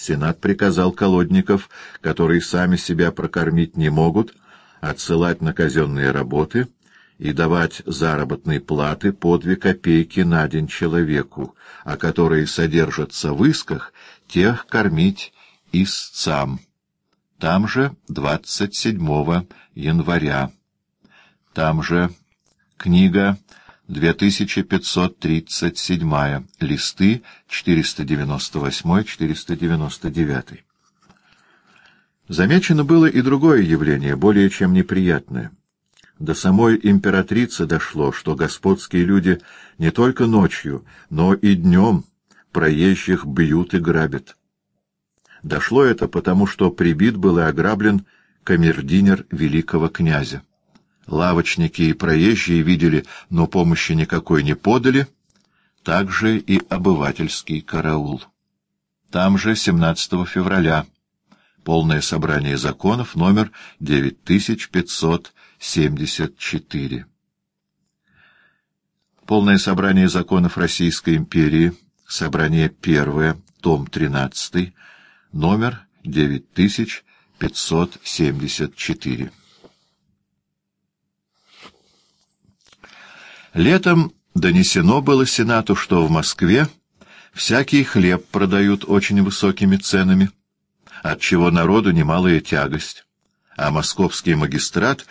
Сенат приказал колодников, которые сами себя прокормить не могут, отсылать на казенные работы и давать заработные платы по две копейки на день человеку, а которые содержатся в исках, тех кормить истцам. Там же 27 января. Там же книга 2537, листы 498-499. Замечено было и другое явление, более чем неприятное. До самой императрицы дошло, что господские люди не только ночью, но и днем проезжих бьют и грабят. Дошло это потому, что прибит был и ограблен камердинер великого князя. Лавочники и проезжие видели, но помощи никакой не подали, также и обывательский караул. Там же 17 февраля полное собрание законов номер 9574. Полное собрание законов Российской империи, собрание первое, том 13, номер 9574. Летом донесено было Сенату, что в Москве всякий хлеб продают очень высокими ценами, отчего народу немалая тягость, а московский магистрат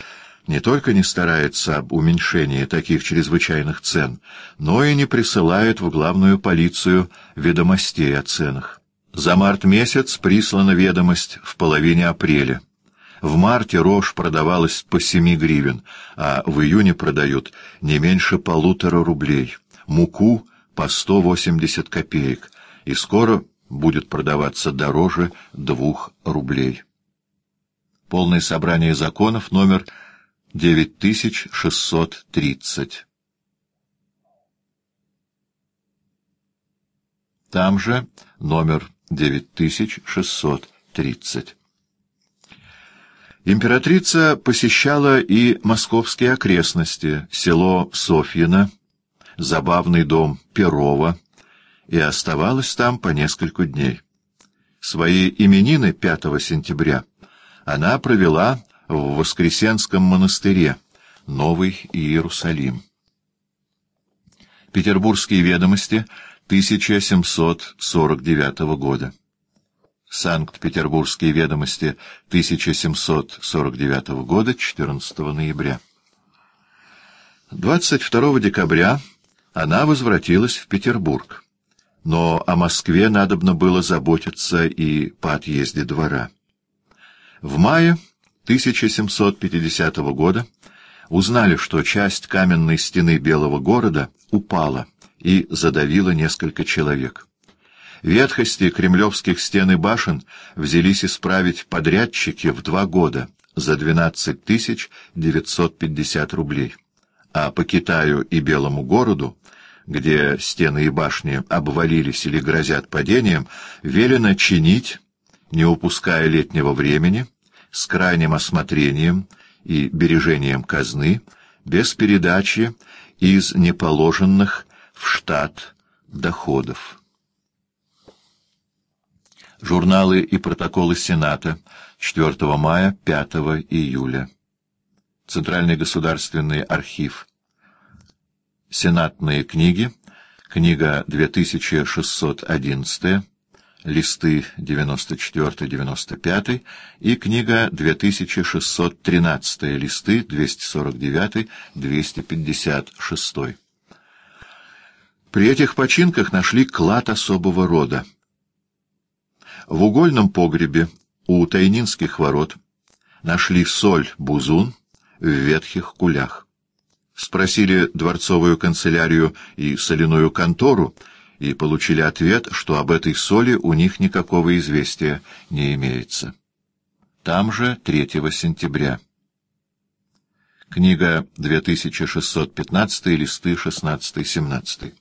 не только не старается об уменьшении таких чрезвычайных цен, но и не присылает в главную полицию ведомостей о ценах. За март месяц прислана ведомость в половине апреля. В марте рожь продавалась по семи гривен, а в июне продают не меньше полутора рублей, муку по сто восемьдесят копеек, и скоро будет продаваться дороже двух рублей. Полное собрание законов номер 9630. Там же номер 9630. Императрица посещала и московские окрестности, село Софьино, забавный дом Перова, и оставалась там по несколько дней. Свои именины 5 сентября она провела в Воскресенском монастыре, Новый Иерусалим. Петербургские ведомости 1749 года. Санкт-Петербургские ведомости 1749 года, 14 ноября. 22 декабря она возвратилась в Петербург, но о Москве надобно было заботиться и по отъезде двора. В мае 1750 года узнали, что часть каменной стены Белого города упала и задавила несколько человек. Ветхости кремлевских стен и башен взялись исправить подрядчики в два года за 12 950 рублей. А по Китаю и Белому городу, где стены и башни обвалились или грозят падением, велено чинить, не упуская летнего времени, с крайним осмотрением и бережением казны, без передачи из неположенных в штат доходов. Журналы и протоколы Сената 4 мая, 5 июля. Центральный государственный архив. Сенатные книги. Книга 2611, листы 94-95 и книга 2613, листы 249-256. При этих починках нашли клад особого рода. В угольном погребе у Тайнинских ворот нашли соль-бузун в ветхих кулях. Спросили дворцовую канцелярию и соляную контору, и получили ответ, что об этой соли у них никакого известия не имеется. Там же 3 сентября. Книга 2615, листы 16-17.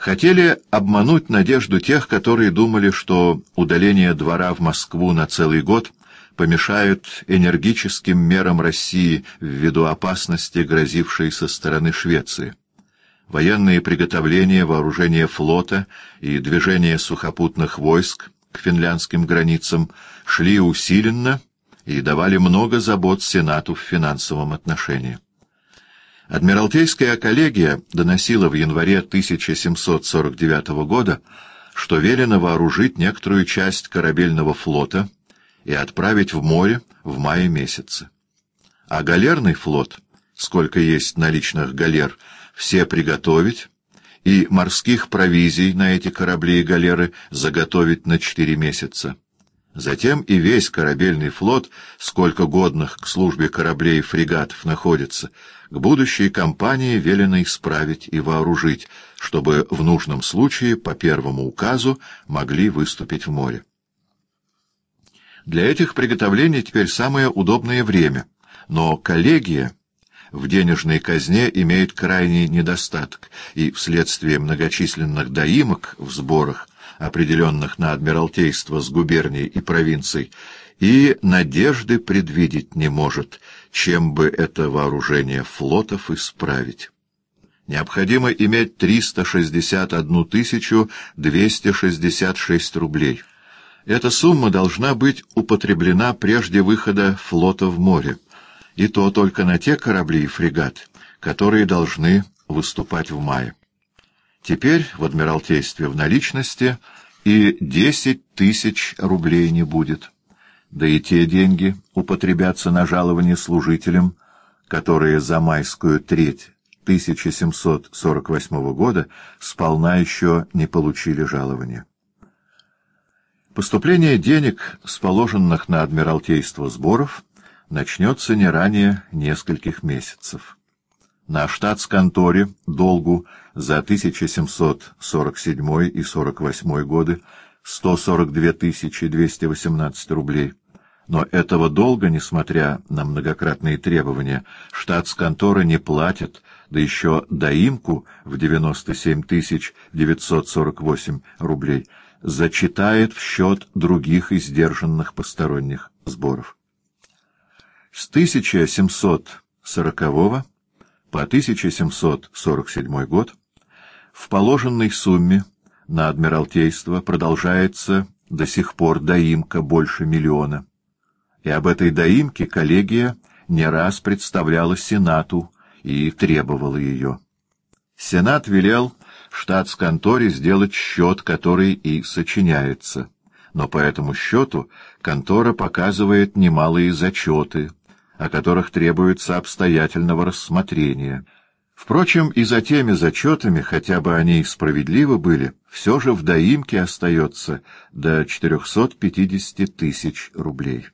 Хотели обмануть надежду тех, которые думали, что удаление двора в Москву на целый год помешает энергическим мерам России ввиду опасности, грозившей со стороны Швеции. Военные приготовления, вооружение флота и движение сухопутных войск к финляндским границам шли усиленно и давали много забот Сенату в финансовом отношении. Адмиралтейская коллегия доносила в январе 1749 года, что велено вооружить некоторую часть корабельного флота и отправить в море в мае месяце. А галерный флот, сколько есть наличных галер, все приготовить, и морских провизий на эти корабли и галеры заготовить на четыре месяца. Затем и весь корабельный флот, сколько годных к службе кораблей и фрегатов находится, к будущей кампании велено исправить и вооружить, чтобы в нужном случае по первому указу могли выступить в море. Для этих приготовлений теперь самое удобное время, но коллегия в денежной казне имеет крайний недостаток, и вследствие многочисленных доимок в сборах определенных на Адмиралтейство с губерний и провинций, и надежды предвидеть не может, чем бы это вооружение флотов исправить. Необходимо иметь 361 266 рублей. Эта сумма должна быть употреблена прежде выхода флота в море, и то только на те корабли и фрегаты, которые должны выступать в мае. Теперь в Адмиралтействе в наличности и десять тысяч рублей не будет. Да и те деньги употребятся на жалование служителям, которые за майскую треть 1748 года сполна еще не получили жалования. Поступление денег с положенных на Адмиралтейство сборов начнется не ранее нескольких месяцев на штатсконторе долгу за 1747 и 48 годы 142 218 рублей. Но этого долга, несмотря на многократные требования, штатсконторы не платят, да еще доимку в 97 948 рублей зачитает в счет других издержанных посторонних сборов. С 1740 по 1747 год в положенной сумме на Адмиралтейство продолжается до сих пор доимка больше миллиона. И об этой доимке коллегия не раз представляла Сенату и требовала ее. Сенат велел штатс-конторе сделать счет, который и сочиняется. Но по этому счету контора показывает немалые зачеты — о которых требуется обстоятельного рассмотрения. Впрочем, и за теми зачетами, хотя бы они и справедливы были, все же в доимке остается до 450 тысяч рублей.